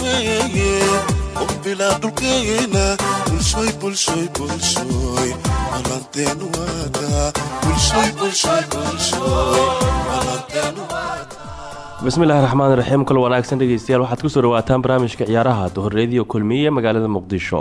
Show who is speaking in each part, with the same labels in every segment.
Speaker 1: weeye. Ubbilaa dhulkeena bulshoy balanteen waada
Speaker 2: bismillahi raxmaan raxiim kul wanaagsan dhegeystayaal waxaad ku soo dhawaataan barnaamijka ciyaaraha duhurreediyo kulmiye magaalada muqdisho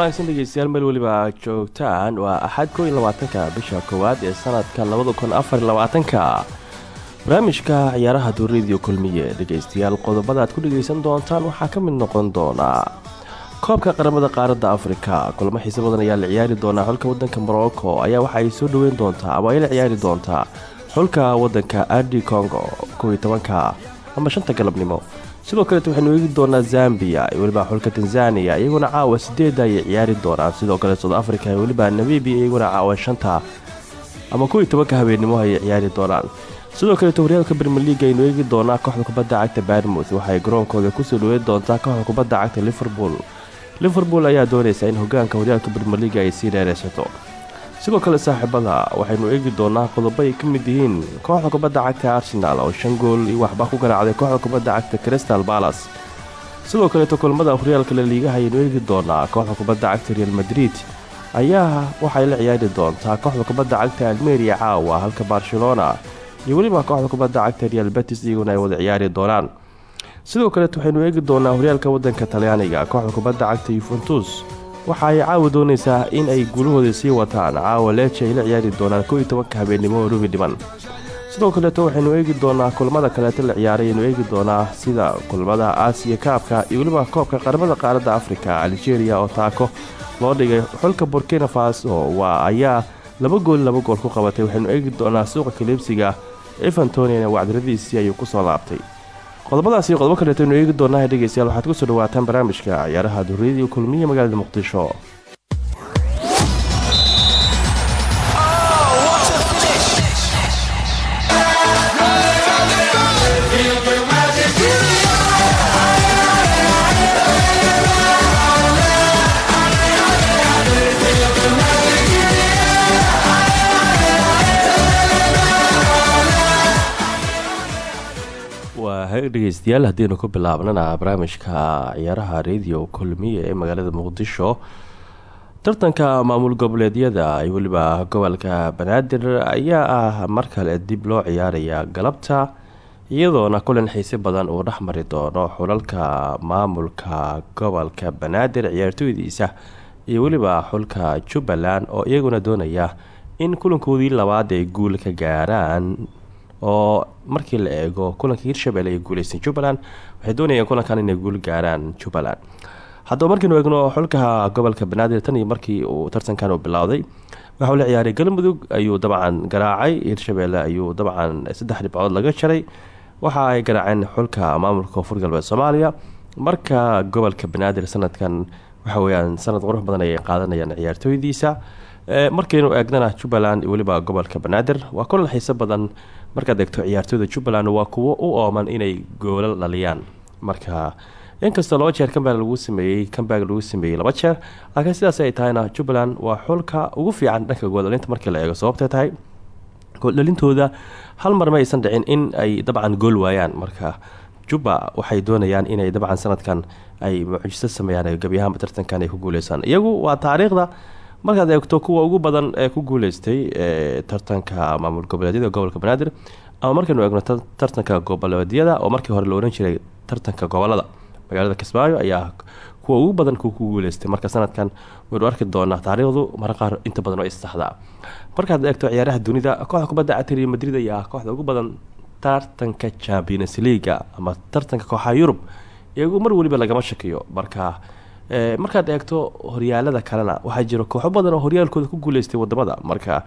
Speaker 2: wanaagsan dhegeystayaal meel weliba joogtaan. Waa axad koo iyo labaatanka bisha koowaad ee sanadka labada kun barnaamijka ciyaaraha duuradiyo kulmiye dhegeystayaal qodobada aad ku dhegeysan doontaan waxaa ka mid noqon doonaa koobka qaramada qaaradda afrika. Kulamo xiise badan ayaa la ciyaari doonaa xulka wadanka morocco. Ayaa waxa ay soo dhoweyn doontaa ama ay la ciyaari doontaa xulka wadanka ardi congo kow iyo ama shanta galabnimo sidoo kaleet waxaynu eegi doonaa zambiya iyo weliba xulka tanzaniya iyaguna caawa sideeda ayay ciyaari doonaan. Sidoo kale soud africa iyo weliba namibiya iyaguna caawa shanta ama kow iyo tobanka habeennimo ayay ciyaari doonaan. Sidoo kaleeto horyaalka brmer leaga aynu eegi doonaa kooxda kubadda cagta barmouth waxay garoonkooda ku soo dhaweyn doontaa kooxda kubadda cagta liverpool. Liverpool ayaa doonaysa in hogaanka horyaalka brmer leaga ay sii dheereysato sidoo kale saaxiibada waxaynu eegi doonaa qodobo ay ka mid yihiin kooxda kubadda cagta arsenal oo shan gool iyo waxba ku garaacday kooxda kubadda cagta crystal balas sidoo kaleeto kulmada horyaalka laliigaha ayaynu eegi doonaa kooxda kubadda cagta real madrid. Ayaa waxay la ciyaari doontaa kooxda kubadda cagta almeria caawa halka barcelona iyo weliba kooxda kubadda cagta real betis iyaguna ay wada ciyaari doonaan. Sidoo kaleet waxaynu eegi doonaa horyaalka wadanka talyaaniga kooxda kubadda cagta yuventus waxa ay caawa doonaysaa in ay guulahooda sii wataan caawa leeja ay la ciyaari doonaan kow iyo tobanka habeennimo rubi dhiman. Sidoo kaleeto waxaynu eegi doonaa kulmada kaleeto la ciyaaray aynu eegi doonaa sida kulmada aasiya kaabka iyo weliba koobka qaramada qaaradda afrika algeria oo taako loo dhigay xulka burkina faso. Waa ayaa laba gool laba gool ku qabatay. Waxaynu eegi doonaa suuqa kaliibsiga evantonina wacdiradiisii ayuu ku soo laabtay qodobadaas iyo qodobo kaleeto aynu eegi doonaa dhegeystayaal waxaad ku soo dhawaataan barnaamijka ciyaaraha duriyadii kulmiya magaalada muqdisho dhegeystayaal haddiinu ku bilaabnana barnaamijka ciyaaraha radio kulmiye ee magaalada muqdisho. Tartanka maamul goboleedyada iyo weliba gobolka banaadir ayaa ah mar kale dib loo ciyaaraya galabta iyadoona kulan xiise badan uu dhexmari doono xulalka maamulka gobolka banaadir ciyaartooydiisa iyo weliba xulka jubbaland oo iyaguna doonaya in kulankoodii labaad ay guul ka gaaraan oo markii la eego kulanka hirshabelle ay guuleystay jubbaland waxay doonayeen kulankan inay guul gaaraan jubbaland. Haddaba markiinu eegno xulka gobolka banaadir tan iyo markii uu tartankan uu bilowday waxauu la ciyaaray galmudug ayuu dabcan garaacay hirshabelle ayuu dabcan saddex dhibcood laga jaray. Waxa ay garaaceen xulka maamulka koonfur galbeed soomaaliya. Marka gobolka banaadir sanadkan waxa weyaan sanad qurux badan ayay qaadanayaan ciyaartooydiisa markaynu eegnana jubbaland weliba gobolka banaadir waa kulan xiise badan markaad eegto ciyaartooyda jubbaland waa kuwo u ooman inay goolal dhaliyaan. Marka inkastoo laba jeer kambag lagu sameeyey kambag lagu sameeyey laba jeer laakiin sidaas ay tahayna jubbaland waa xulka ugu fiican dhanka goolalinta markii la eego. Sababtay tahay gooldhalintooda hal mar ma aysan dhicin in ay dabcan gool waayaan. Marka juba waxay doonayaan inay dabcan sanadkan ay mucjiso sameeyaan gebi ahaanba tartankan ay ku guuleysaan. Iyagu waa taariikhda markaad eegto kuwa ugu badan ee ku guuleystay tartanka maamul goboleedyada gobolka banaadir ama markaynu eegno tartanka goboleedyada oo markii hore la oran jiray tartanka gobollada magaalada kismaayo ayaa kuwa ugu badan ku guuleystay. Marka sanadkan waynu arki doonaa taariikhdu mara qaar inta badan oo issaxdaa markaad eegto ciyaaraha dunida kooxda kubadda cagta real madrid ayaa kooxda ugu badan tartanka champions leaga ama tartanka kooxaha yurub iyagu mar weliba lagama shakiyo marka markaad eegto horyaalada kalena waxaa jiro kooxo badan oo horyaalkooda ku guuleystay waddamada. Marka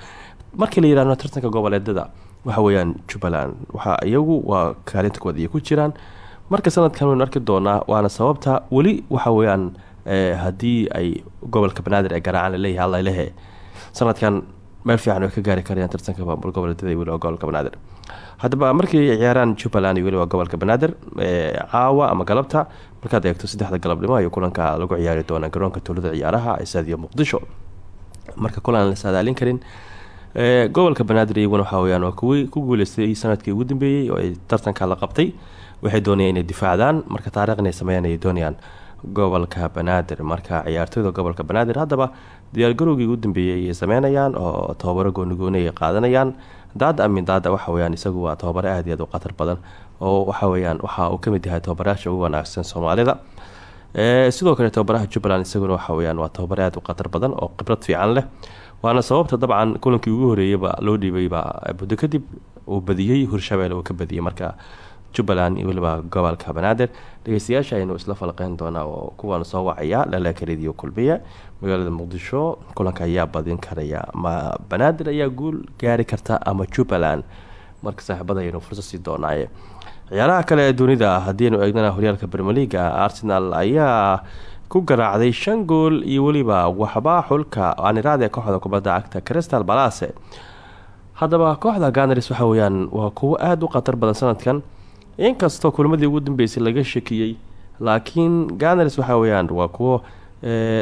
Speaker 2: markii la yihahdo tartanka goboleedada waxa weyaan jubbaland waxa iyagu waa kaalinta kuwaad iyo ku jiraan. Marka sanadkan waynu arki doonaa waana sababta weli waxa weyaan haddii ay gobolka banaadir ee garaacaan la leeyahay allalehe sanadkan meel fiican way ka gaari karayaan tartanka maamul goboleedyada weliba gobolka banaadir haddaba markii ciyaaraan jubbaland iyo weliba gobolka banaadir caawa ama galabta. Markaad eegto saddexda galabnimo ayuu kulanka lagu ciyaari doonaa garoonka tuulada ciyaaraha isaadiyo muqdisho. Marka kulan la saadaalin karin gobolka banaadir iyaguna waxaa weyaan kuwii ku guuleystay sannadkii ugu dambeeyey oo ay tartanka la qabtay. Waxay doonayaan inay difaacdaan marka taariikh inay sameeyaan ay doonayaan gobolka banaadir. Marka ciyaartooyda gobolka banaadir haddaba diyaargarowgii ugu dambeeyey ayay sameynayaan oo tababaro goonigooni ay qaadanayaan daada amin daada waxa weyaan isagu waa tababaro aada iyo aad u khatar badan oo waxa weyaan waxa uu ka mid yahay tababarayaasha ugu wanaagsan soomaalida sidoo kale tababaraha jubbaland isaguna waxa weyaan waa tababaro aada u khatar badan oo khibrad fiican leh. Waana sababta dabcan kulankii ugu horeeyeyba loo dhiibayba muddo kadib uu badiyey hirshabelle uu ka badiyey marka jubbaland iyo weliba gobolka banaadir. Dhegeystayaasha aynu isla falqeyn doonaa oo kuwan soo wacaya lalaakaridiyo kulmiye magaalada muqdisho kulanka ayaa badin karaya. Ma banaadir ayaa guul gaari karta ama jubbaland marka saaxiibada aynu fursad sii doonaaye ciyaaraha kale ee dunida haddiinu eegnana horyaalka bermeliga arsenal ayaa ku garaacday shan gool iyo weliba waxba xulka. Aaniraade kooxda kubadda cagta crystal balase haddaba kooxda ganars waxa weyaan waa kuwo aada u khatar badan sanadkan inkastoo kulmadii ugu dambeysay laga shakiyey laakiin ganars waxa weyaan waa kuwo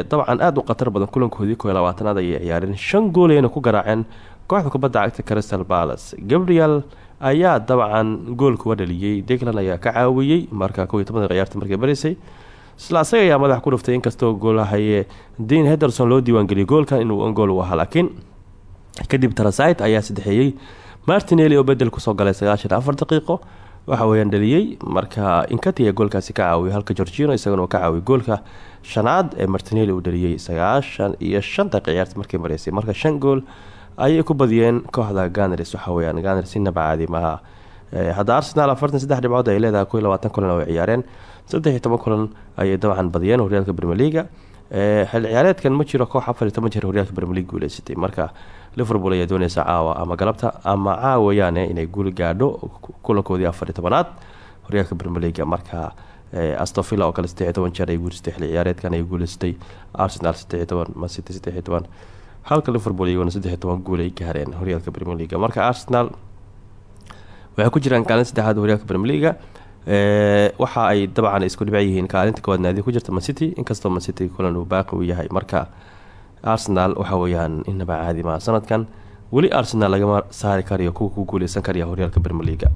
Speaker 2: dabcan aada u khatar badan kulankoodii ko labaatanaad ayay ciyaareen shan gool ayna ku garaaceen kooxda kubadda cagta crystal balas gabriel ayaa dabcan goolkuwa dhaliyey declan ayaa ka caawiyey marka kow iyo ciyaarta markay barisay. Isla ayaa madax ku dhuftay inkastoo goolahaye dean hederson loo diiwaangeliyay goolkan inuu gool u ahaa laakiin kadib tarasait ayaa saddexeeyey. Martineli oo bedel ku soo galay sagaashan afar daqiiqo waxa weyaan dhaliyey marka inkati ee goolkaasi ka caawiyay halka gorgino isagana ka caawiyay goolka shanaad ee martineli uu dhaliyey sagaashan iyo shan daqiiq ciyaarta markay mareysay. Marka shan gool ayay ku badiyeen kooxda ganars waxa weyaan ganars inaba caadi maaha hadda arsenal afartan saddex dhibcood ay leedahay iyo labaatan kulan oo ciyaareen saddex iyo toban kulan ayay dabcan badiyeen horyaalka brmeliga xil ciyaareedkan ma jiro koox afar iyo toban jeer horyaalka brmelig guuleysatay marka liverpool ayaa dooneysa caawa ama galabta ama caawayaane inay guul gaadho kulankoodii afar iyo tobanaad horyaalka brmeliga marka astovilla oo kale saddex iyo toban jeer ay guuleysatay xil ciyaareedkan ay guuleysatay arsenal saddex iyo toban halka liverpool iyaguna saddex iyo toban guul ay gaareen horyaalka brmeliga marka arsenal waxay ku jiraan kaalin saddexaad horyaalka brmeliga waxa ay dabcan isku dhibac yihiin kaalinta koowaad naadi ku jirta mancity inkastoo mancity kulan uu baaqi u yahay marka arsenal waxa weyaan inaba caadi maa sanadkan weli arsenal lagama saari karayo kuwa ku guuleysan karaya horyaalka brmeliga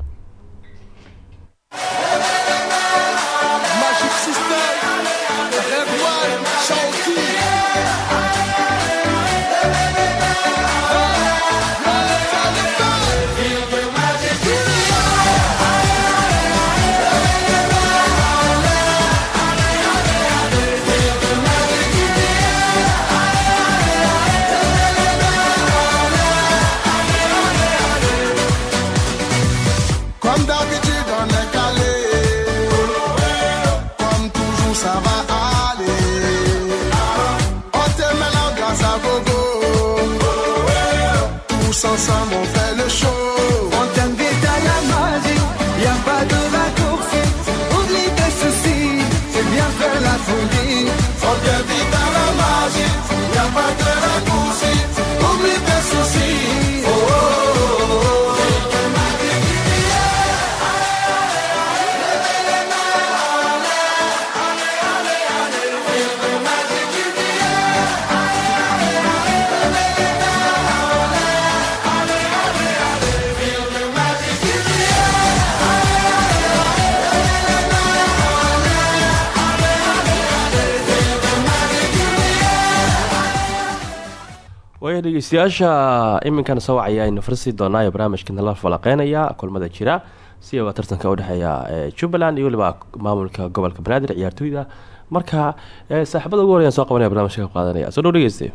Speaker 2: dhegeystayaasha iminkan soo wacaya aynu farsi doonaa ee barnaamijka nala falaqeynaya kulmada jira. Si waa tartanka udhexeeya jubbaland iyo waliba maamulka gobolka banaadir ciyaartooyda marka saaxiibada ugu horeyan soo qabanaya barnamijka ka qaadanaya. Soo dhow dhegeyste.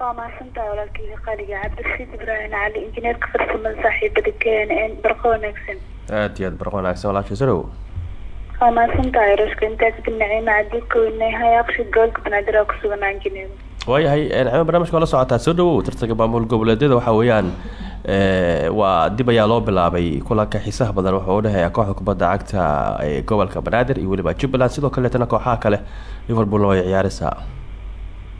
Speaker 3: Waa mahadsantahay walaalkeyga qaaliga cabdirashiid ibraahim cali injineerka farsamada saaxiibada k n n barqo wanaagsan.
Speaker 2: Aad iyo aad barqo wanaagsan. Walaasha dhow.
Speaker 3: Waa mahadsantahay roshka intaa kadib naciima cadii kownay hayaaqshi gobolka banaadir aa kusuganaa injineer
Speaker 2: waayahay nacima barnamijka waa la socotaa. Soo dhawow tartanka maamul goboleedyada waxaa weeyaan waa dib ayaa loo bilaabay kulanka xiisaha badan wuxuu udhexeeya kooxda kubadda cagta ee gobolka banaadir iyo weliba jubbaland. Sidoo kaleetana kooxaha kale liverpoolna way ciyaareysaa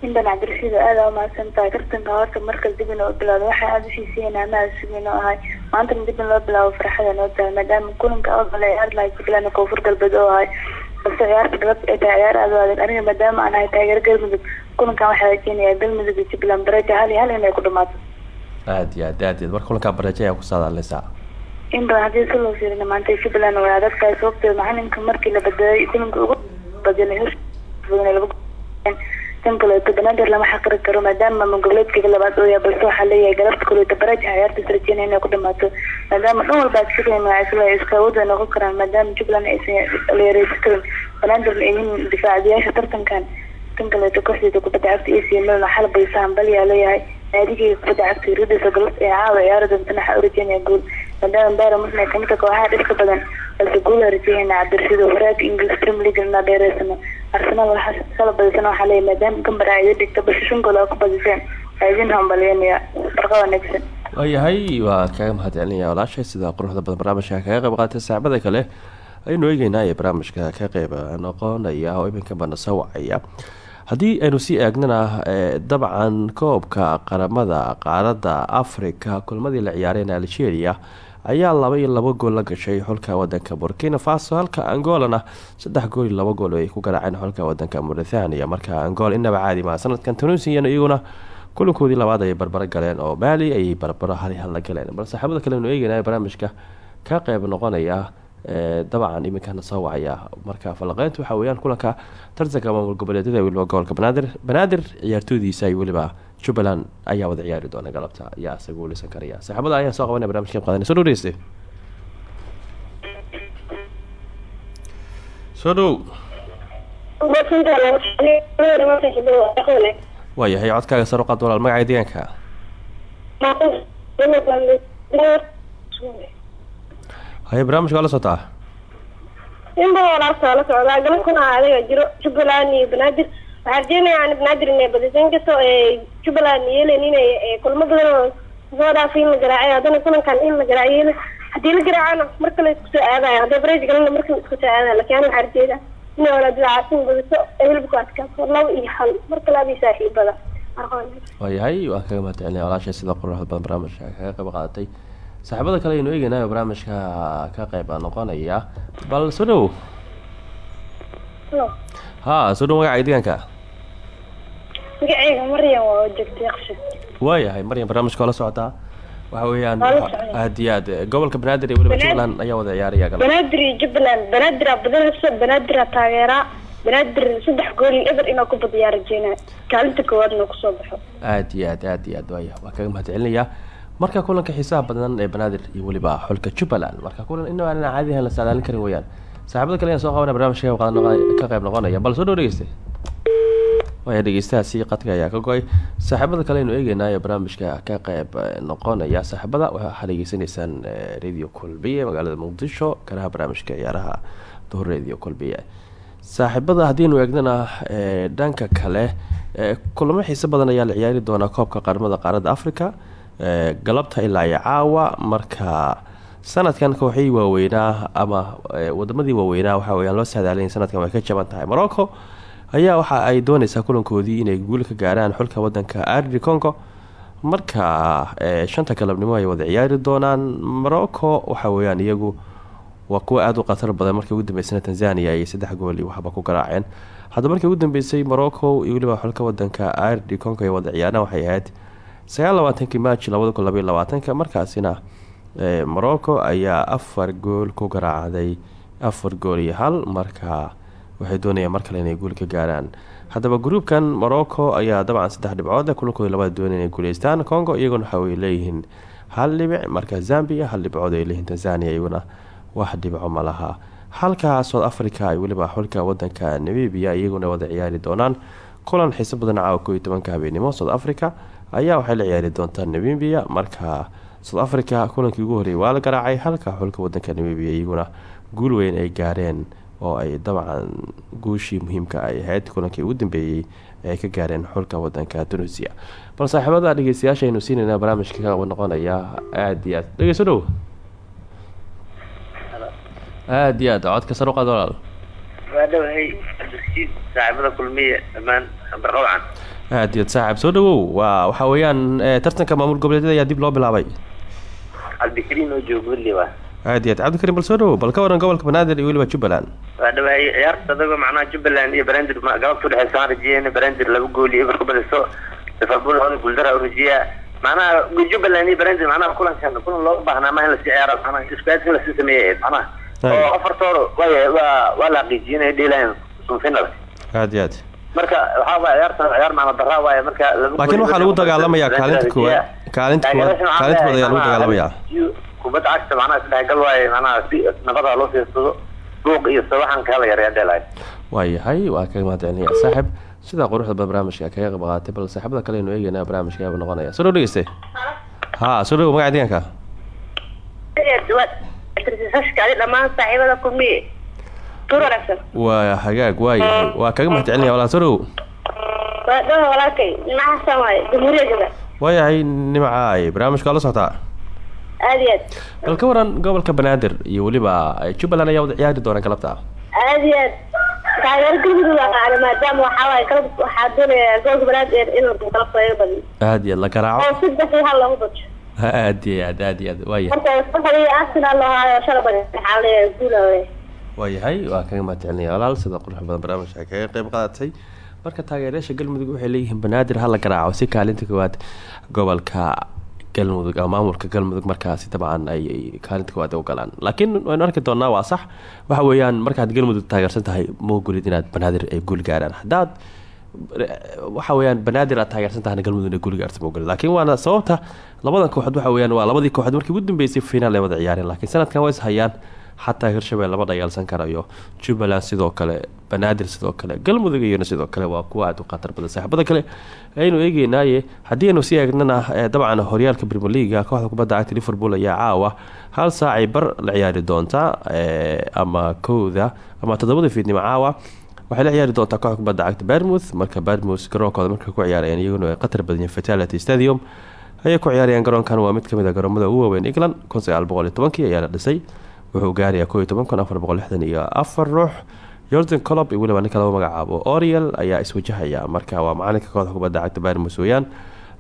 Speaker 3: inban cabdirashiid aada umahadsan tahay tartanka horta markas dib inoo bilaado waxaa aada uxiisiyeen amaha sugin oo ahay. Maantana dib in loo bilaabo farxada noo tahay maadaama kulanka odole ciyaarlahay jubbaland koonfur galbeed oo ahay. Balse ciyaarta galabta ay tahay ciyaar aada u aniga maadaama aan ahay taageero galmudug kulankan waxaa rajeynayaa galmudug iyo jubbaland bareja hal iyo hal inay ku dhamaato
Speaker 2: aad iyo aad aad iy marka kulankaa bareeja ayaa kusaadaaleysaa
Speaker 3: in badan haddii si loo fiirina maanta jubbaland way adag tahay sababteed macalinka markii la bedelay kulanka ugu badinay laba tan kaleeto banaadir lama xaqiri karo maadaama maamul goboleedkayga labaad oo yahay balse waxaa leeyahay galabta kaleeto bareja ciyaartaas rajeynaya inay ku dhamaato maadaama dhan walba askariya magacisla iska awooda noqon karaan maadaama jubbaland aysan leereysan karin banaadirna ay yihiin difaacadayaasha tartankan tan kaleeto kooxdeeda kubadda cagta ac milan xal baysahan balyaa leeyahay naadigayga kubadda cagta ridisa galabta ee caawa ciyaari doontana waxaa u rajeynaya guul. Maadaama bayra musna kamidka kooxaha dhibka badan balse guul rajeynayna cabdirashiid horaaka english premier league inaa dheereysano arsenal. Waxaa kala badisana waxaa leeyahay maadaama gambar iga dhigta shan gool aa ku badiseen waa idin hambalyanaya barqa wanaagsan
Speaker 2: waayahay waa kaga mahad walaashay sida quruxda badan barnaamijka kaga qayb qaatay saaxibada kale. Aynu eegeynaa ee barnaamijka ka qeyb noqonaya oo iminka bana soo wacaya haddii aynu sii eegnana dabcan koobka qaramada qaaradda africa kulmadii la ciyaareen algeria ayaa laba iyo laba gool la gashay xulka wadanka burkina faso halka angolana saddex gool iyo laba gool ay ku garaaceen xulka wadanka mauritania. Marka angol inaba caadi maa sanadkan tunisian iyaguna kulankoodii labaad ayay barbaro galeen oo maali ayay barbaro hal hal galeen. Bal saaxiibada kale aynu eegeynaya barnaamijka ka qeyb noqonaya dabcan iminkana soo wacaya. Marka falaqeynta waxaa weyaan kulanka tartanka maamul goboleedyada weliba gobolka banaadir banaadir ciyaartoydiisa iyo weliba jubbaland ayaa wada ciyaari doona galabta. Ayaa isaga ulisan karaya. Saaxiibada ayaa soo qabanaya barnamijka qaadana soo dhowdhegeyste soo dhow. Waayahay codkaaga sar uqaad walaal magaca deegaanka haye barnamijka waa la socotaa
Speaker 4: in badan walaarta waa la socdaa galabkana adiga jiro jubbaland iyo banaadir. Waxaa rajeynayaa banaadir inay badiso inkastoo jubbaland yeelen inay kulmo badan oo soo dhaafay in la garaacay. Haddana kulankan in la garaaciyo haddii la garaacana mar kale isku soo aadaya hadday bareej galana mar kale isku soo aadaya laakiin ana waxaa rajeeda inay walaadada caasin badiso ee hilibku adkaato laba iyo hal mar kale adii saaxiibada
Speaker 2: waayahay waan kaga mahad celinaya walaashay sida quruxda badan barnaamijka kaga qayb qaadatay saaxiibada kale aynu eegeynayo barnaamijka ka qayb noqonaya. Bal soo dhow. Ha soo dhow magaca deegaanka.
Speaker 4: Magaceyga maryam waa joogtay qsha
Speaker 2: waayahay maryam barnaamijka la socotaa waxa weeyaan aad iyo aad gobolka banaadir iyo weliba jubbaland ayaa wada ciyaaraya gal
Speaker 4: banaadir iyo jubbaland banaadir badinayso banaadir taageeraa banaadir saddex gool eber inaa ku rajeynaa kaalinta koowaadna ku soo baxo.
Speaker 2: Aad iyo aad aad iyo aad waaya waa kaga mahad celinaya marka kulanka xiisaha badan ee banaadir iyo weliba xulka jubbaland marka kulan ina aan caadi ahayn la saadaalin karin weyaan saaxibada kale ayaan soo qabanaya barnamijka ka qayb noqonaya bal soo dhow dhegeyste waaya dhegeystahaasi qadka ayaa ka go'ay. Saaxiibada kale aynu eegeynaa ee barnaamijka ka qayb noqonaya. Saaxiibada waxaa dhegeysanaysaan radio colbiye magaalada muqdisho karaha barnaamijka ciyaaraha duhur radio colbiye saaxiibada haddiinu eegnana dhanka kale kulamo xiise badan ayaa la ciyaari doonaa koobka qaramada qaaradda africa galabta ilaa iyo caawa. Marka sanadkan kooxii waaweynaa ama wadamadii waaweynaa waxaa weyaan loo saadaalay sanadkan way ka jaban tahay morocco ayaa waxa ay dooneysaa kulankoodii inay guul ka gaaraan xulka wadanka ardi congo. Marka shanta galabnimo ay wada ciyaari doonaan morocco waxa weyaan iyagu waa kuwa aada u khatar badan. Markii ugu dambeysana tanzania ay saddex gool iyo waxba ku garaaceen. Hadda markii ugu dambeysay morocco iyo weliba xulka wadanka ardi congo ay wada ciyaaraan waxay ahayd sagaal labaatankii march labada kun labaiy labaatanka markaasina morocco ayaa afar gool ku garaacday afar gool iyo hal marka waxay doonayaan mar kale inay guul ka gaaraan. Haddaba gruubkan morocco ayaa dabcan saddex dhibcood kulankooda labaad doonay guuleystaan congo iyaguna waxa ay leeyihiin hal dhibic marka zambia hal dhibcood ay leeyihiin tanzania iyaguna wax dhibco ma laha. Halka south africa ay weliba xulka wadanka namibia iyaguna wada ciyaari doonaan kulan xiiso badan caawa koo iyo tobanka habeenimo south africa ayaa waxay la ciyaari doontaa namibia. Marka south africa kulankii ugu horreeyay waa la garaacay halka xulka wadanka namibia iyaguna guul weyn ay gaareen oo ay dabcan guushii muhiimka ay ahayd. Kulankii ugu dambeeyey ay ka gaareen xulka wadanka tunisia. Bal saaxiibada dhegeystayaasha aynu siinayna barnaamijka ka noqonaya. Aada iyo aad. Dhegeyso dhow. Aada iyo aad. Codka sar uqaad walaal.
Speaker 5: Waa dhawahay abdulsiid saaxiibada kulmiye dhammaan barqawcan
Speaker 2: aada iyo aad saaxiib soo dhawow waa waxa weeyaan tartanka maamul goboleedyada ayaa dib loo bilaabay.
Speaker 5: Cabdikariin oo waa.
Speaker 2: Aada iyo aad cabdikarim bal soo dhawow bal ka waran gobolka banaadir iyo weliba jubbaland.
Speaker 5: Waa dhawahay ciyaarta adagoo macnaha jubbaland iyo barandir galabta udhexeysa aan rajeyeen barandir laba gool iyo ibarku badiso liverpool labada guuldara u rajeeya macnaha jubbaland iyo barandir macnaha kulankan kulan looga baahnaa ma in la sii ciyaaro macnaha isbaadin la sii sameeyay macnaha. Oo afartooda waa waa waa la xaqiijiyay inay dheelayaan sunfinal
Speaker 2: aada iyo aad
Speaker 5: marka waxaa waay ciyaartan ciyaar macna daraa waaye marka
Speaker 2: laakiin waxaa lagu dagaalamayaa kaalinta koowaad kaalinta koowaad kaalinta koowaad ayaa lagu dagaalamayaa
Speaker 5: kubadda cagta macnaha isdhexgal waaye macnaha si nabada loo fiirsado buuq iyo sawaxanka hala yareeya dheelaay
Speaker 2: waayahay waa kaga mahadcelinaya saaxib sidaa quruxda badan barnaamijka kaga qayb qaatay bal saaxiibada kale aynu eegayna barnaamijka aaba noqonaya soo dhow dhegeyste ha soo dhow magaca deegaanka
Speaker 4: saaxiibada kulmiye wanaagsan
Speaker 2: waa hagaag waayahay waa kaga mahadcelinaya walaal soo dhow
Speaker 4: waa dhawa walaalkay nimca xasan waaye jamhuuriya jooga
Speaker 2: waayahay nimcaay barnaamijka waa la socotaa
Speaker 4: aada iyo aad
Speaker 2: bal ka waran gobolka banaadir iyo weliba jubbaland ayaa wada ciyaari doona galabta
Speaker 4: aada iyo aad taageero galmudug maadaama waxaa waaye kala waxaa doonaya gobolka banaadir in galabta laga badiyo
Speaker 2: aada iyo aad la garaaco
Speaker 4: saddex iyo hal loogu bajo
Speaker 2: aada iyo aad aada iyo aad
Speaker 4: saxdii arsenal loo haayo shala badi
Speaker 2: waayahay waa kaga mahadcelinaya walaal sida qurux badan barnaamijka kaga qayb qaadatay marka taageerayaasha galmudug waxay leeyihiin banaadir hala garaaco. Si kaalinta koowaad gobolka galmudug ama maamulka galmudug markaasi dabcan ay kaalinta koowaad u galaan. Laakiin waynu arki doonaa waa sax. Waxa weeyaan markaad galmudug taageersan tahay ogolid inaad banaadir ay guul gaaraan. Haddaad waxa weyaan banaadir aad taageersan tahayna galmudug inay guul gaarta ma ogolid. Laakiin waana sababta labadan kooxood waxa weyaan waa labadii kooxood markii ugu dambeysay finaal ay wada ciyaareen. Laakiin sanadkan waa is hayaan xataa hirshabelle lama dhagaalsan karayo jubbaland sidoo kale banaadir sidoo kale galmudug iyona sidoo kale waa kuwa aada u khatar badan. Saaxiibada kale aynu eegeynaaye haddii aynu sii eegnana dabcan horyaalka premier leaga kooxda kubadda cagta liverpool ayaa caawa. Hal saacay bar la ciyaari doonta ama kowda ama toddobada fiidnimo caawa. Waxay la ciyaari doontaa kooxda kubadda cagta barmouth marka barmouth garoonkooda markay ku ciyaarayaan iyaguna ay qatar badan fatality stadium. Ayay ku ciyaarayaan garoonkan waa mid ka mid a garoomada ugu waaweyn england. Kun sagaal boqol iyo tobankii ayaa la dhisay wuxuu gaarayaa koo iyo toban kun afar boqol iyo afar ruux. Jordan colob iyo weliba ninka lagu magacaabo. Oriel ayaa iswajahaya marka waa macalinka kooxda kubadda cagta barmus weeyaan.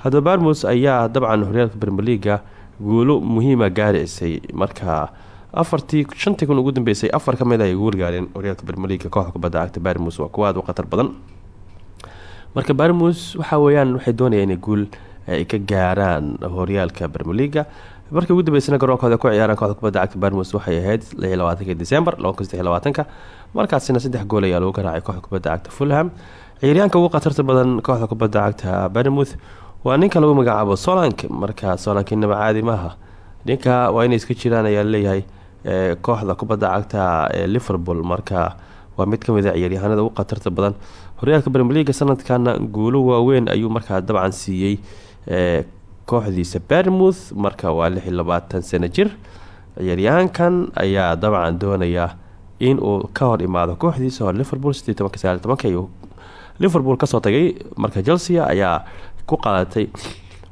Speaker 2: Haddaba barmus ayaa dabcan horyaalka bermeliga guulo muhiima gaaraysay marka afartii shantii kun ugu dambeysay afar ka mid ay guul gaareen horyaalka bermeliga kooxda kubadda cagta barmus waa kuwa aada u badan. Marka barmus waxa weeyaan waxay doonayaan inay guul ay ka gaaraan horyaalka bermeliga markii ugu dambeysana garoonkooda ku ciyaaraan kooxda kubadda cagta barmus waxay ahayd labaatanki saddex labaatanka markaasina saddex gool ayaa lagu garaacay kooxda kubadda cagta fulham. Ciyaaryaanka ugu khatarta badan kooxda kubadda cagta barmouth waa ninka lagu magacaabo solank marka solankinaba caadi maaha ninka waa inay iska jiraan ayaa la leeyahay kooxda kubadda cagta ee liverpool. Marka waa mid ka mid a ciyaaryahanada ugu khatarta badan. Horyaalka bermeliga sanadkana guulo waaweyn ayuu markaa dabcan siiyey kooxdiisa barmouth marka waa lix iyo labaatan sano jir. Ciyaaryahankan ayaa dabcan doonaya in uu ka hor imaado kooxdiisa hore liverpool sidii tobanka sagaal tobanka ayuu liverpool ka soo tagay. Marka chelsea ayaa ku qaadatay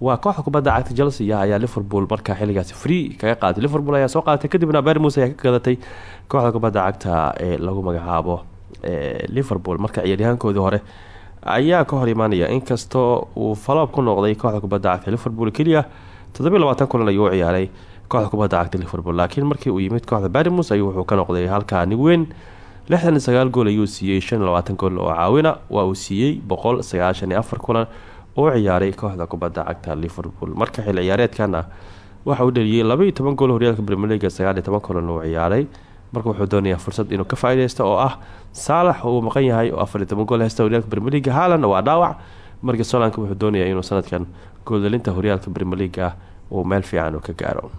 Speaker 2: waa kooxda kubadda cagta chelsea ayaa liverpool markaa xilligaasi free kaga qaadatay liverpool ayaa soo qaadatay kadibna barmouth ayaa ka gadatay kooxda kubadda cagta ee lagu magacaabo liverpool. Marka ciyaaryahankoodii hore ayaa ka hor imaanaya inkastoo uu faloob ku noqday kooxda kubadda cagta liverpool keliya labaatan kulan ayuu ciyaaray kooxda kubadda cagta liverpool laakiin markii uu yimid kooxda barmus ayuu wuxuu ka noqday halkaa nig weyn. lixdan iyo sagaal gool ayuu siiyey shan gool oo caawina waa uu siiyey boqol afar kulan oo ciyaaray kooxda kubadda cagta liverpool. Marka xil ciyaareedkana waxa uu dhaliyey laba iyo toban gool horyaalka brmeliga sagaal iyo toban kulan uu ciyaaray marka wuxuu doonayaa fursad inuu ka faaideysto oo ah saalax uu maqan yahay oo afar iyo toban gool heysta horyaalka brmeliga haalan waa dhaawac. Marka solanka wuxuu doonayaa inuu sanadkan goodalinta horyaalka brmeliga uu meel fiican ka gaaro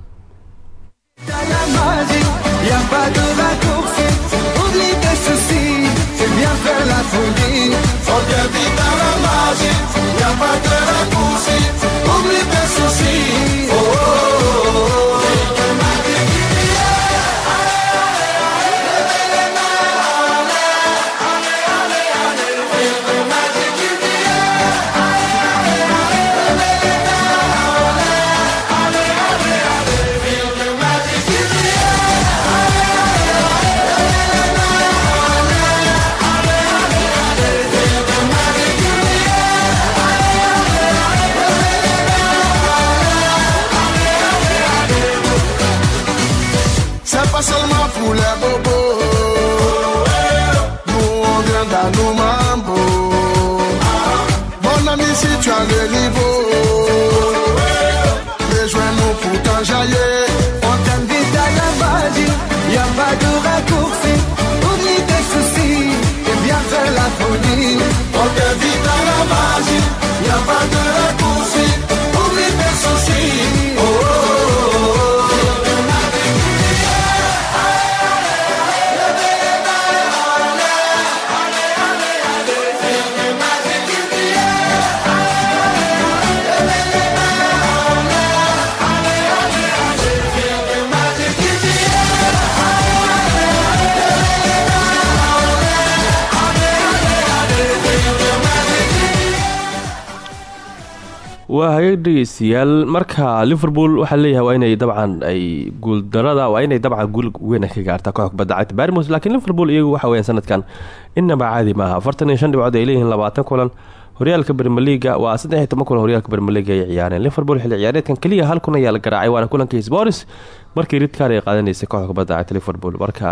Speaker 6: as le niveau, rejoins-nous pour t'enjailler.
Speaker 7: On t'invite à la magie, y pas de raccourci. Oublie tes soucis et viens faire la folie.
Speaker 6: On t'invite à la
Speaker 2: waa hagaag dhegeystayaal marka liverpool waxaa leeyahay waa inay dabcan ay guuldarada waa inay dabcan guul weyn ka gaartaa koox kubadda cagta barmos laakiin liverpool iyagu waxa weeyaan sanadkan inaba caadi maaha. Afartan iyo shan dhibcood ay leeyihiin labaatan kulan. Horyaalka bermeliga waa saddex iyo toban kulan horyaalka bermeliga ay ciyaareen. Liverpool xilli ciyaareedkan keliya hal kun ayaa la garaacay waana kulankii sporis markii ridkaar ay qaadanaysay kooxda kubadda cagta liverpool. Marka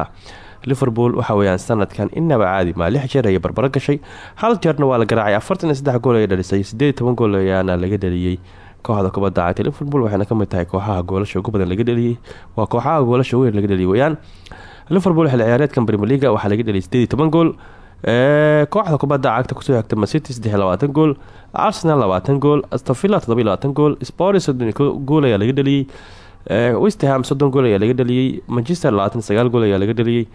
Speaker 2: liverpool waxa weeyaan sanadkan inaba caadi maa lix jeer ayay barbaro gashay. Hal jeerna waa la garaacay afartan iyo saddex gool ayay dhalisay sideed toban gool ayaana laga dhaliyey kooxda kubadda cagta liverpool waxayna ka mid tahay kooxaha goolasha ugu badan laga dhaliyey waa kooxaha goolasha weyn laga dhaliyay weyaan liverpool xilli ciyaareedkan premier leaga waxaa laga dhaliyay sideed iyo toban kooxda kubadda cagta ku soo xigta macity saddex iyo labaatan gool. Arsenal labaatan gool. Astafilla toddoba iyo gool. Spors soddon gool ayaa laga dhaliyey westham soddon gool ayaa laga dhaliyey manchester labaatan sagaal gool ayaa laga dhaliyey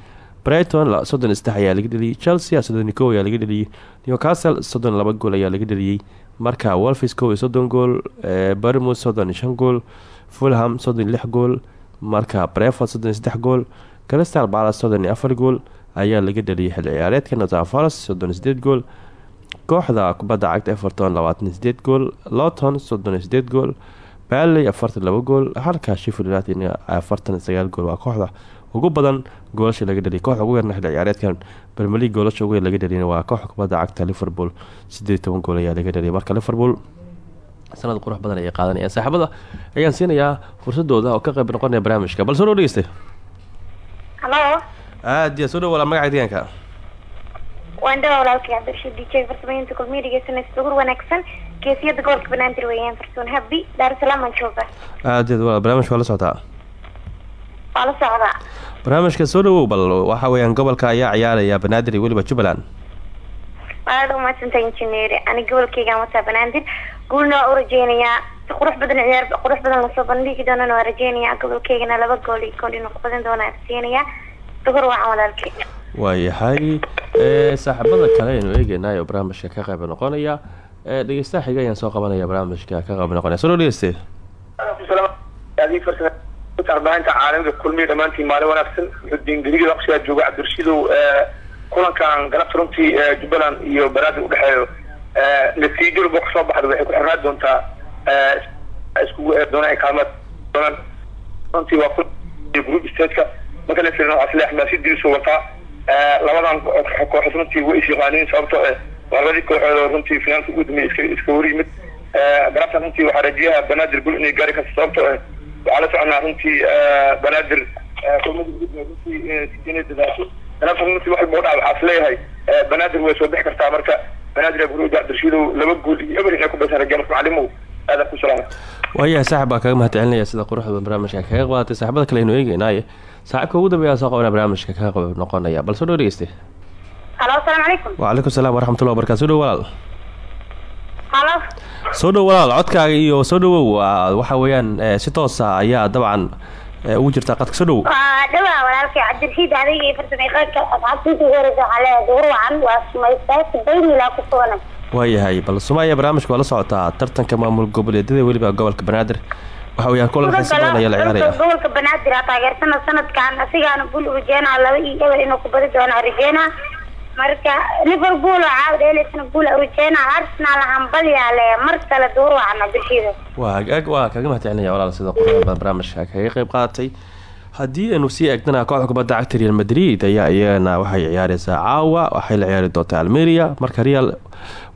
Speaker 2: brighton soddon saddex ayaa laga dhaliyey chelsea soddon kow ayaa laga dhaliyey newcastle soddon laba ayaa laga dhaliyey marka wolfis kow iyo soddon gool barmouth soddon fulham soddon iyo marka breford soddon iyo crystal palace soddon iyo ayaa laga dhaliyay xilli ciyaareedka nottingham forest gool kooxda kubadda cagta everton labaatan iyo sideed gool lowton gool balley afartan laba gool. Halka sheffield united afartan sagaal gool waa kooxda ugu badan goolasha laga dhaliyay. Kooxda ugu yarna xilli ciyaareedkan bermelig goolasha ugu yar laga dhaliyay waa kooxda kubadda cagta liverpool. Sideed toban gool ayaa laga dhaliyay. Marka liverpool sanad qurux badan ayay qaadanayaan saaxiibada ayaan siinayaa fursadooda oo ka qayb noqonaya barnaamijka. Bal soo dhow dhegeysta
Speaker 4: halo?
Speaker 2: Aad iyo soo dhow walaa magaca deegaanka.
Speaker 4: Waan dhawa walaalkay cabdirashiid dj farsamooyinta kulmiya dhegeysanaysa ugur wanaagsan geesiyada gobolka banaadir weeyaan farsoon habi daarusalaam aan jooga
Speaker 2: aad iyo wala barnaamijka waa la socotaa
Speaker 4: waa la socdaa
Speaker 2: barnaamijka soo dhawow bal waxa weeyaan gobolka ayaa ciyaaraya banaadir iyo weliba jubbaland
Speaker 4: waa dhow maasanta injineer ani gobolkaygaan wataa banaadir guulna waa u rajeynayaa si qurux badan ciyaar qurux badan la soo bandhigi doonana waa rajeynayaa gobolkaygana laba gool iyo gool inuu kubadan doona arsiinayaa dugur wacan walaalkay
Speaker 2: waayahay saaxiibada kale aynu eegeynay oo barnaamijka ka qayb noqonaya dhegeystaha xiga ayaan soo qabanaya barnaamijka ka qayb noqonaya. Soo dhow dhegeyste?
Speaker 8: Arbaahinta caalamiga kulmiya dhammaantiin maalin wanaagsan. Xudiin geligii waqtigaa jooga cabdirashiidow kulankan galabta runtii jubbaland iyo banaadir udhexeeyo natiijo walba ka soo baxda waxay ku xirnaa doontaa iskugu doonaan kaalmaad doonaan runtii waa group stateka marka la fiirino asleex maasidiisu wataa labadan kooxood runtii way is yaqaaniin sababtoo eh labadii kooxood oo runtii finaalka ugu dambeeyay iska iska hor yimid. Galabtan runtii waxaa rajayaha banaadir gul inay gaari karto sababtoo eh waxaa la soconaa runtii banaadir kulmada gudma runtii runtii wax walba udhaca waxaa is leeyahay banaadir way soo bixi kartaa marka banaadir guruu cabdirshiidow laba guul iyo eber inay ku basan rajaa marka macalimow aadaan ku salaama
Speaker 2: waayahay saaxib baa kaga mahadcelinaya sida quruxda barnaamijka kaga qaadatay saaxibada kale aynu eegeynaaye saaxibka ugu dambeeya soo qabana barnaamijka kaga qab noqonaya. Bal soo dhow dhegeyste
Speaker 4: halo asalaamu calaykum
Speaker 2: wacalaykum salaam waraxmatullahi wabarakatu soo dhow walaal.
Speaker 4: Halo.
Speaker 2: Soo dhow walaal codkaaga iyo soo dhowow waa waxa weeyaan eh, si toosa ayaa dabcan eh, ugu jirtaa qadka soo dhow.
Speaker 4: Waa dhawaa walaalkay cabdirashiid adiga iyo farsamayaqaanka asxaabtiisa ugu horeysa waxaa leeyahay duhur wacan. Waa sumaystaasi baynilaa ku suganay
Speaker 2: waayahay bal sumaya barnaamijka waa la socotaa tartanka maamul goboleedyada weliba gobolka banaadir. Waxa weeyaan kulan xiisi badan ayaa la ciyaaraya.
Speaker 4: gobolka banaadir aa taageersana sanadkan. Asigaana bul rajeena laba iyo eber inuu ku badi doona rajeena marka liverpool oo caawa dheeleysana guul rajeena arsenal hambalyaa le mar kale duhur wacan cabdirashiid
Speaker 2: waa hagaag waa kaga mahadcelinaya walaal sida badan barnaamijka kaga qayb qaadatay haddii aynu sii eegnana kooxda kubadda cagta real madrid ayaa iyagana waxay ciyaareysaa caawa waxay la ciyaari doontaa almeria. Marka real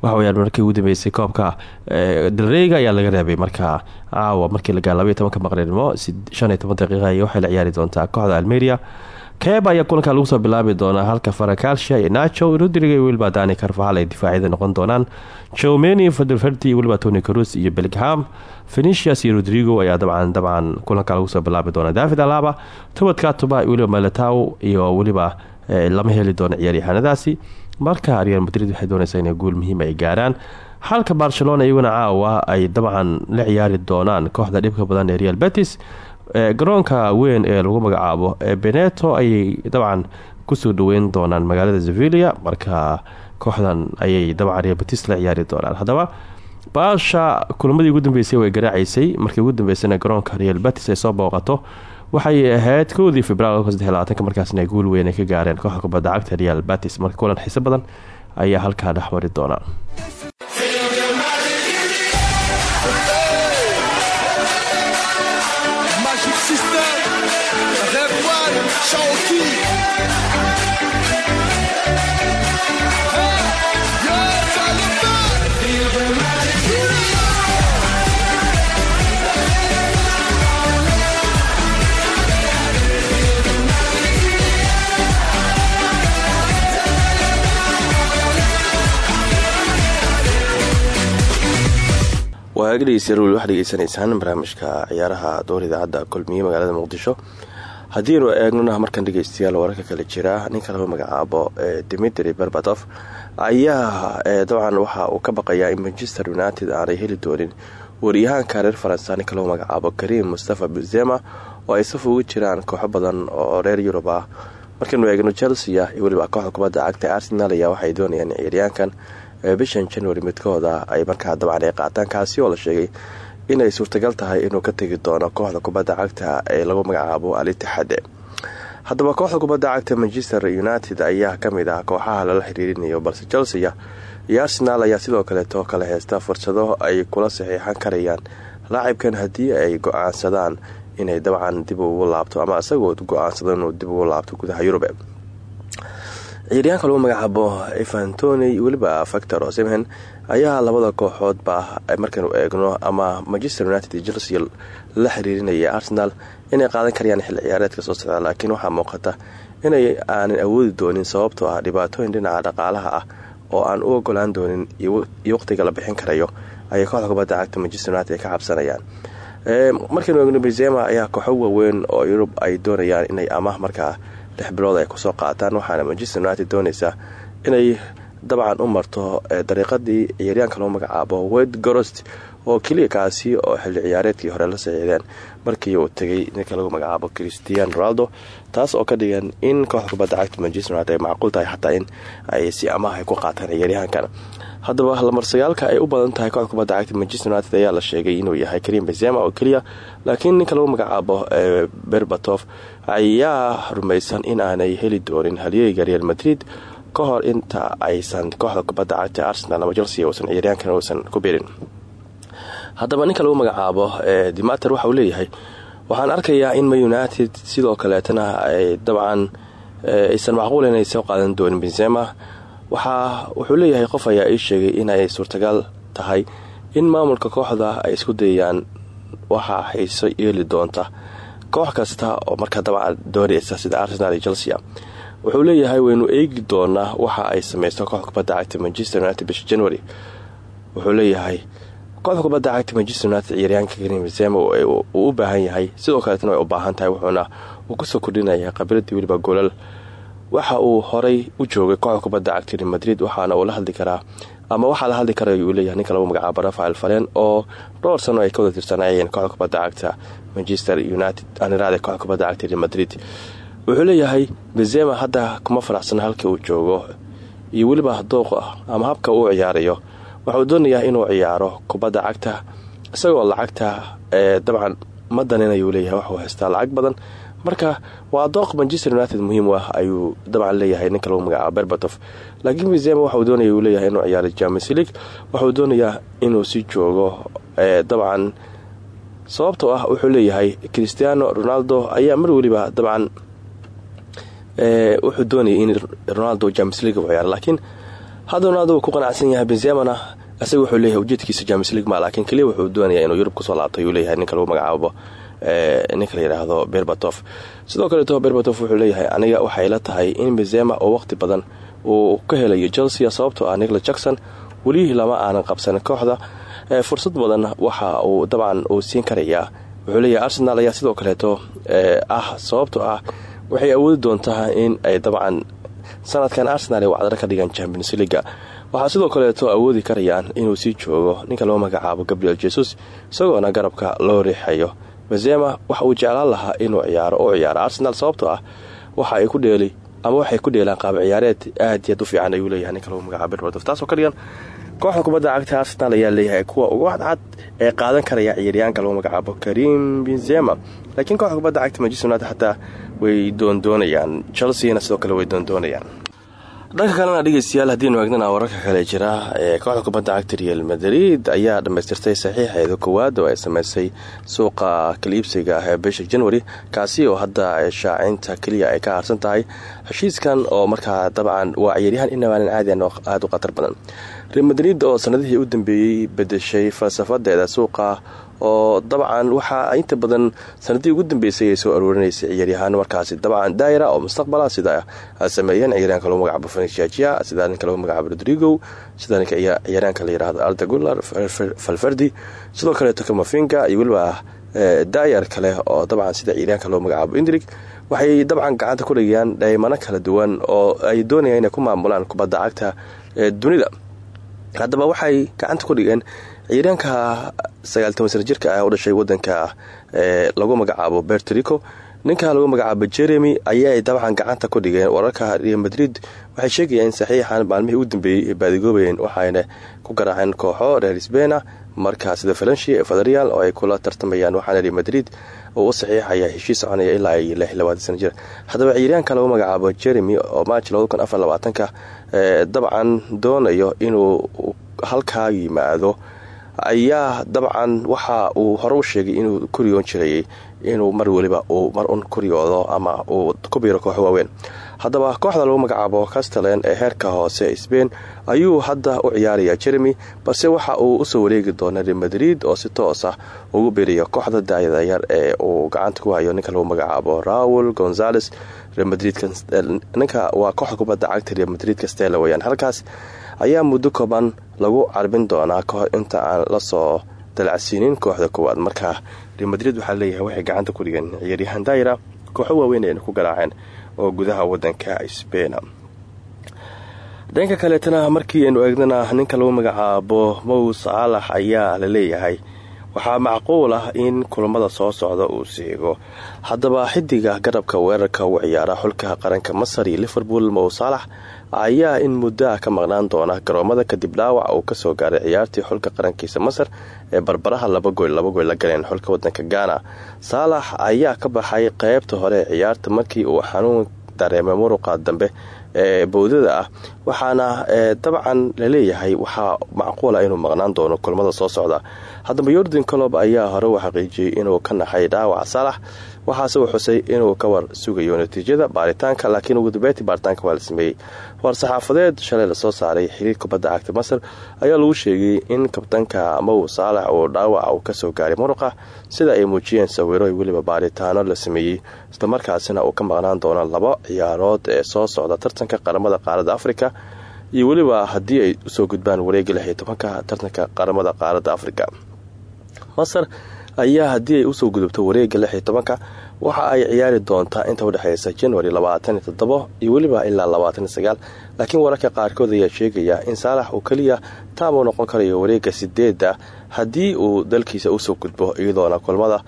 Speaker 2: waxa weyaan markii ugu dambeysay koobka dalreyga ayaa laga reebay marka caawa markii la gaar labaiyo tobanka maqribnimo sid- shan iyo toban daqiiqa waxay la ciyaari doontaa kooxda almeria keeba ayaa kulanka lagu soo bilaabi doonaa halka farakaalsha iyo nacho rodrigo iyo weliba dani ay difaacyada noqon doonaan. Jomeni fadilferti iyo weliba tony iyo bellingham. Venicius iyo rodrigo ayaa dabcan dabcan kulanka lagu soo bilaabi doona david alaba tobad katuba iyo weliba iyo weliba eh, lama heli doono ciyaaryahanadaasi. Marka real madrid waxay doonaysaa inay guul muhiim ay gaaraan. Halka barcelona iyaguna caawa ay dabcan la ciyaari doonaan kooxda dhibka badan ee real betis garoonka weyn ee lagu magacaabo ee beneto ayay dabcan ku soo dhaweyn doonaan magaalada sevilia marka kooxdan ayay dabcan real betis la ciyaari doonaan. Haddaba baasha kulamadii ugu dambeysay way garaacaysay markii ugu dambeysana garoonka real betis ay soo booqato waxay ahayd kowdii februaar markaasna guul weyn ka gaareen kooxda kubadda real betis. Marka kulan xiise badan ayaa halkaa doona
Speaker 6: Magic
Speaker 2: waa dhegeystayaal waxaad dhegeysanaysaan barnaamijka ciyaaraha door idaacadda kulmiye magaalada muqdisho. Haddiinu eegnona markan dhegeystayaal wararka kale jira ninka lagu magacaabo dimitri berbatov ayaa dabcan waxa uu ka baqayaa in manchester united aanay heli doonin wariyahaanka reer faransa. Ninka lagu magacaabo karim mustafa benzema oo ay saf ugu jiraan kooxo badan oo reer yurub ah. Markaynu eegno chelsea iyo weliba kooxda kubadda cagta arsenal ayaa waxay doonayaan ciyaaryaankan bishan january midkooda ay markaa dabcan ay qaataan kaasi oo la sheegay inay suurtagal tahay inuu ka tegi doono kooxda kubadda cagta ee lagu magacaabo al-itixaade haddaba kooxda kubadda cagta manchester united ayaa ka mid ah kooxaha lala xiriirinayo balse chelsea iyo arsenal ayaa sidoo kaleeto kala heysta fursado ay kula saxiixan karayaan laacibkan haddii ay go'aansadaan inay dabcan dib ugu laabto ama isagoo go'aansado inuu dib ugu laabto gudaha yurube ciyaaryaanka lagu magacaabo evantoni weliba factor osimhen ayaa labada kooxoodba markaynu eegno ama manchester united iyo chelsea la xiriirinaya arsenal inay qaadan karayaan xilli ciyaareedka soo socda laakiin waxaa muuqata inay aanan awoodi doonin sababtoo ah dhibaatooyin dhinaca dhaqaalaha ah oo aan u ogolaan doonin iyo waqtiga la bixin karayo ayay kooxda kubadda cagta manchester united ka cabsanayaan. Markaynu eegno benzema ayaa kooxo waaweyn oo yurub ay doonayaan inay amaah markaa lix bilood ay ku soo qaataan waxaana manchester united doonaysaa inay dabcan u marto dariiqadii ciyaaryaanka loo magacaabo wed gorost oo keliya kaasi oo xilli ciyaareedkii hore la saxiixdeen markii uu tegay ninka lagu magacaabo christian ronaldo taas oo ka dhigan in kooxda kubadda cagta manchester united ay macquul tahay xataa in ay si amaah ay ku qaataan ciyaaryahankan haddaba lamarsagaalka ay u badan tahay kooxda kubadda cagta manchester united ayaa la sheegay inuu yahay karim benzema oo keliya laakiin ninka lagu magacaabo berbatov ayaa rumaysan in aanay heli doonin halyeyga real madrid ka hor inta aysan kooxda kubadda cagta arsenal ama chelsea uusan ciyaaryaankan uusan ku birin haddaba ninka lagu magacaabo dimater waxa uu leeyahay waxaan arkayaa in ma united sidoo kaleetana dabcan aysan macquul inay soo qaadan doonin benzema wuxuu leeyahay qof ayaa ii sheegay inay suurtagal tahay in maamulka kooxda ay isku dayayaan waxaa xiiso yeeli doonta. Koox kasta oo markaa dabcan doonaysa sida arsenal iyo chelsea wuxuu leeyahay waynu eegi doonaa waxa ay sameysto kooxda kubadda cagta manchester united bisha january. Wuxuu leeyahay kooxda kubadda cagta manchester united ciyaaryahanka karim benzema uu u baahan yahay sidoo kaleetna way u baahan tahay wuxuuna uu ku soo kordhinaya khabilidii weliba goolal waxa uu horay u joogay kooxda kubadda cagta real madrid waxaana uu la hadli karaa ama waxaa la hadli kara uu leeyahay ninka lagu magacaabo rafael faren oo dhowr sano ay ka tirsanayeen kooxda kubadda cagta manchester united anirada kooxda kubadda cagta madrid. Wuxuu leeyahay benzema hadda kuma faraxsana halka uu joogo iyo weliba dooq ah ama habka uu ciyaarayo. Waxauu doonayaa inuu ciyaaro kubadda cagta isagoo lacagta ee dabcan ma daninayuu leeyahay waxuu haystaa lacag badan marka waa dooq manchester united muhiim ah ayuu dabcan leeyahay ninka lagu magacaabo berbatov. Laakiin benzema waxauu doonaya uu leeyahay inuu ciyaaro james league. Waxauu doonayaa inuu si joogo dabcan. Sababtoo ah wuxuu leeyahay cristiano ronaldo ayaa mar weliba dabcan wuxuu doonayay in ronaldo james league u ciyaaro. Laakiin hadda uu ku qanacsan yahay benzemana isaga wuxuu leeyahay ujeedkiisa james league ma laakiin keliya wuxuu doonaya inuu yurub ku soo laabtay uu leeyahay ninka lagu magacaabo ninka la yidhaahdo berbatov. Sidoo kaleeto berbatov wuxuu leeyahay aniga waxay la tahay in benzema oo waqti badan uu ka helayo chelsea sababtoo ah nicola jackson weli lama aanan qabsan kooxda. Fursad badan waxa uu dabcan uu siin karayaa. Wuxuu leeyahay arsenal ayaa sidoo kaleeto ah sababtoo ah waxay awoodi doontaa in ay dabcan sanadkan arsenal ay wacdaro ka dhigaan champions leaga waxaa sidoo kaleeto awoodi karayaan inuu sii joogo ninka loo magacaabo gabriel jesus isagoona garabka loo riixayo benzema waxa uu jeclaan lahaa inuu ciyaaro u ciyaaro arsenal sababtoo ah waxa ay ku dheeli ama waxay ku dheelaan qaab ciyaareed aad iyo aad u fiican ayuu leeyahay ninka lagu magacaabo berbatov taasoo ka dhigan kooxda kubadda cagta arsenal ayaa leeyahay kuwa ugu cadcad ee qaadan karaya ciyaaryaanka lagu magacaabo karim benzema. Laakiin kooxda kubadda cagta manchester united xataa way doondoonayaan chelseana sidoo kale way doondoonayaan dhanka kalena dhegeystayaal haddiinu eegnana wararka kale jira ee kooxda kubadda cagta real madrid ayaa dhammaystirtay saxiixeeda koowaad oo ay sameysay suuqa kaliibsiga ee bisha january kaasi oo hadda shaacinta keliya ay ka harsan tahay heshiiskan oo markaa dabcan waa ciyaaryahan inabaanan caadian aada u khatar badan. Real madrid oo sanadihii u dambeeyey bedeshay falsafadeeda suuqa oo dabcan waxaa inta badan sanadihii ugu dambeysay ay soo aruurinaysay ciyaaryahaan markaasi dabcan daayira oo mustaqbala sida sameeyeen ciyaaryaanka lagu magacaabo feniciagia sida ninka lagu magacaabo rodrigo sida ninka ciyaaryaanka la yidhaahdo alda gular falfardi sidoo kaleeto kamafinga iyo weliba daayar kale oo dabcan sida ciyaaryaanka loo magacaabo indrig waxay dabcan gacanta ku dhigayaan dhaymano kala duwan oo ay doonayaan inay ku maamulaan kubadda cagta ee dunida. Haddaba waxay gacanta ku dhigeen ciyaaryaanka sana jirka ah u dhashay wadanka lagu magacaabo bertrico ninka lagu magacaabo jeremy ayay dabcan gacanta ku dhigeen wararka real madrid. Waxay sheegayaan in saxiixan maalmihii u dambeeyey ay baadigoobayeen waxayna ku garaaceen kooxo reer sbeina marka sida valenci fadarial oo ay kula tartamayaan waxaana real madrid uu u saxiixaya heshiis soconaya ilaa ay labaatan sana jir. Haddaba ciyaaryaanka lagu magacaabo jeremy oo maaj ka dabcan doonayo inuu halkaa yimaado ayaa dabcan waxa uu hore u sheegay inuu kuriyoon jirayay inuu mar weliba uu mar un kuriyoodo ama uu ku biiro kooxo waaweyn. Haddaba kooxda lagu magacaabo castellan ee heerka hoose sbain ayuu hadda u ciyaaraya jeremy balse waxa uu u soo wareegi doona real madrid oo si toos ah ugu biiriya kooxda daayada yar ee uu gacanta ku hayo ninka lagu magacaabo raul gonzales ninka waa kooxda kubadda cagta real madrid castella weyaan halkaas ayaa muddo kooban lagu carbin doonaa kahor inta aan la soo dalacsiinin kooxda koowaad marka real madrid waxaa leeyahay waxay gacanta ku dhigeen ciyaaryahan daayira kooxo waaweyn ayna ku garaaceen oo gudaha wadanka sbain dhanka kaleetana markii aynu eegnana ninka lagu magacaabo mow saalax ayaa la leeyahay waxaa macquul ah in kulamada soo socda uu seego haddaba xidiga garabka weerarka u ciyaara xulka qaranka masar iyo liverpool mow saalax ayaa in muddo ah ka maqnaan doona garoomada kadib dhaawac uu ka soo gaaray ciyaartii xulka qarankiisa masar ee barbaraha laba gool laba gool la galeen xulka wadanka gaana saalax ayaa ka baxay qeybta hore ciyaarta markii uu xanuun dareemay muruqa dambe ee bowdada ah waxaana dabcan la leeyahay waxaa macquula inuu maqnaan doono kulmada soo socda haddaba yordan colob ayaa hore u xaqiijiyey inuu ka naxay dhaawac saalax waxaase uu xusay inuu ka war sugayo natiijada baaritaanka laakiin ugu dambeyntii baaritaanka waa la sameeyey. War saxaafadeed shalay la soo saaray xiriir kubadda cagta masar ayaa lagu sheegay in kabtanka mow saalax uu dhaawac uu ka soo gaaray muruqa. Sida ay muujiyeen sawiro weliba baaritaano la sameeyey islamarkaasina uu ka maqnaan doono laba ciyaarood ee soo socda tartanka qaramada qaaradda afrika iyo weliba haddii ay u soo gudbaan wareega lix iyo tobanka tartanka qaramada qaaradda afrika masar ayaa haddii ay u soo gudubto wareega lix iyo waxa ay ciyaari doontaa inta udhexeysa january labaatan iyo toddobo iyo weliba ilaa labaatan iyo sagaal. Laakiin wararka qaarkood ayaa sheegaya in saalax uu keliya taab u noqon karayo wareega sideeda haddii uu dalkiisa u soo gudbo iyadoona kulmada.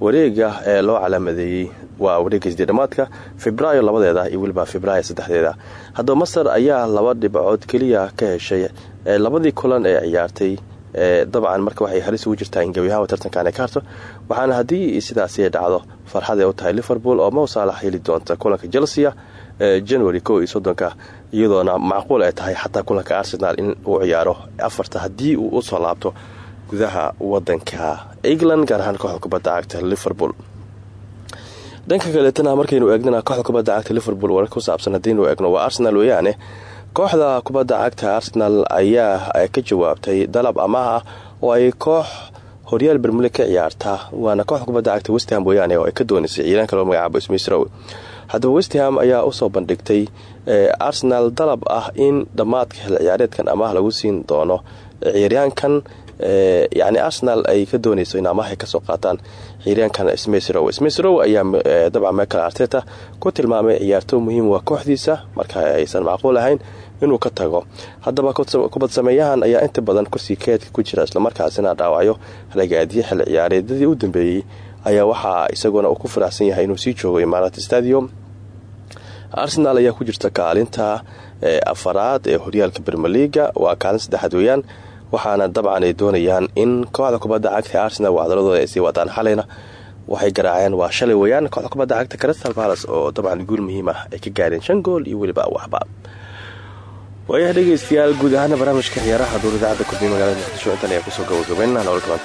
Speaker 2: Wareega ee loo calaamadeeyey waa wareega sideedhamaadka febraayo labadeeda iyo weliba febraayo saddexdeeda. Haddaba masar ayaa laba dhibcood keliya ka heshay labadii kulan ee ciyaartay dabcan marka waxay halis ugu jirtaa in gebiyahaaba tartankan ay ka harto waxaana haddii sidaasi ay dhacdo farxad ay u tahay liverpool oo mow saalax heli doonta kulanka chelsea january ko iyo soddonka iyadoona macquul ay tahay xataa kulanka arsenal in uu ciyaaro afarta haddii uu u soo laabto gudaha wadanka england gaar ahaan kooxda kubadda cagta liverpool. Dhanka kaleetana markaynu eegnana kooxda kubadda cagta liverpool warar ku saabsan haddiinu eegno waa arsenal weeyaane kooxda kubadda cagta arsenal ayaa ka jawaabtay dalab amaah ah oo ay koox horyaal bermule ka ciyaarta waana kooxda kubadda cagta westham weeyaane oo ay ka doonaysay ciidaanka loo magacaabo smisrow haddaba westham ayaa u soo bandhigtay arsenal dalab ah in dhammaadka xil ciyaareedkan amaah lagu siin doono. Ciyaaryaankan yacni arsenal ay ka doonayso in amaah ay ka soo qaataan ciyaaryaankan smithrow smithrow ayaa dabcan michael arteta ku tilmaamay ciyaarto muhiim waa kooxdiisa marka aysan macquul ahayn inuu ka tago. Haddaba kubad sameeyahan ayaa inta badan kursi keedka ku jira islamarkaasina dhaawacyo. Halagaadiye xil ciyaareedyadii u dambeeyey ayaa waxaa isaguna uu ku faraxsan yahay inuu sii joogo imaaraat stadium. Arsenal ayaa ku jirta kaalinta afaraad ee horyaalka bermeliga waa kaalin saddexaad weeyaan waxaana dabcan ay doonayaan in kooxda kubadda cagta arsenal wacdaladooda ay sii wadaan. Xalayna waxay garaaceen waa shalay weeyaan. Kooxda kubadda cagta crystal palace oo dabcan guul muhiim ah ay ka gaareen shan gool iyo weliba waxba waayaha dhageystayaal guud ahaana barnaamijka ciyaaraha duur idaacadda kulmiye magaalada muqdisho intan ayaa ku soo gabagabeynana nolol kaban